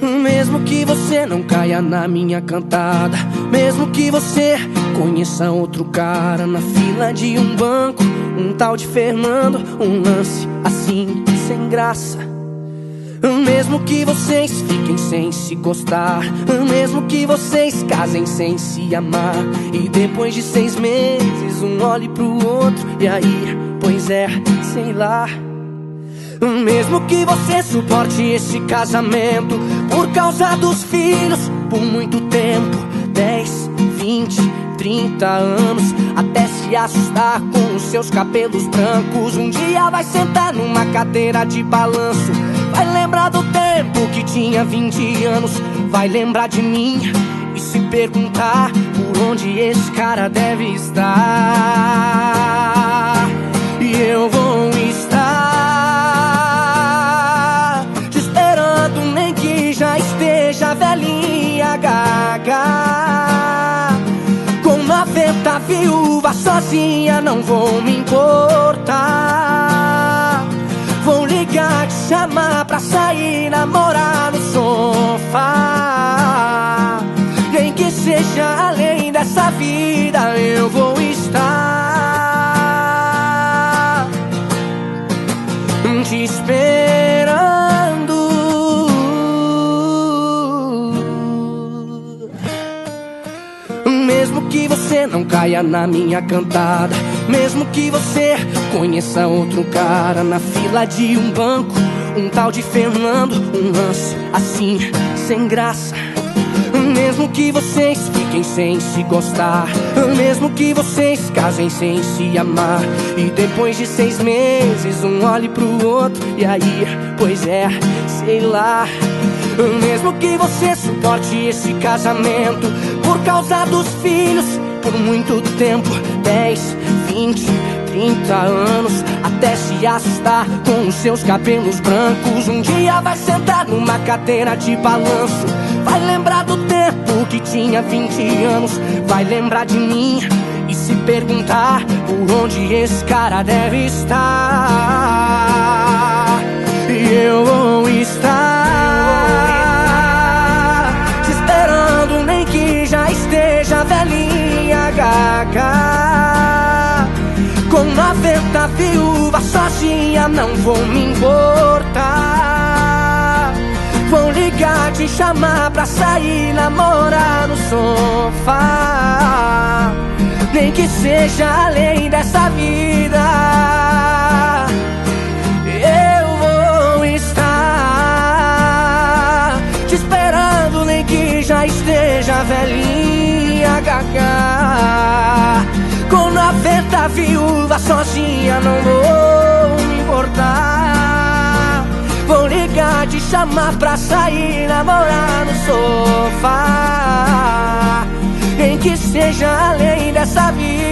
Mesmo que você não caia na minha cantada, mesmo que você conheça outro cara na fila de um banco, um tal de Fernando, um lance assim, sem graça. Mesmo que vocês fiquem sem se gostar, mesmo que vocês casem sem se amar, e depois de seis meses um olhe pro outro, e aí, pois é, sei lá. Mesmo que você suporte esse casamento por causa dos filhos por muito tempo 10, 20, 30 anos Até se assustar com os seus cabelos brancos Um dia vai sentar numa cadeira de balanço Vai lembrar do tempo que tinha 20 anos Vai lembrar de mim e se perguntar Por onde esse cara deve estar. E eu vou viúva sozinha não vou me importar. Vou ligar, te chamar pra sair, namorar no sofá. Nem que seja além dessa vida eu vou estar. Te esperando Mesmo que você não caia na minha cantada Mesmo que você conheça outro cara Na fila de um banco Um tal de Fernando Um lance assim, sem graça. Mesmo que vocês fiquem sem se gostar Mesmo que vocês casem sem se amar E depois de seis meses um olhe pro outro E aí, pois é, sei lá. Mesmo que você suporte esse casamento Por causa dos filhos Por muito tempo 10, 20, 30 anos Até se assustar com os seus cabelos brancos. Um dia vai sentar numa cadeira de balanço. Vai lembrar do tempo que tinha 20 anos. Vai lembrar de mim e se perguntar Por onde esse cara deve estar. E eu vou estar gaga Com 90 viúvas sozinha não vou me importar. Vou ligar, te chamar pra sair, namorar no sofá. Nem que seja além dessa vida. Eu vou estar Te esperando, nem que já esteja velhinha, gaga 90 viúvas sozinha, não vou me importar. Vou ligar, te chamar pra sair, namorar no sofá. Nem que seja além dessa vida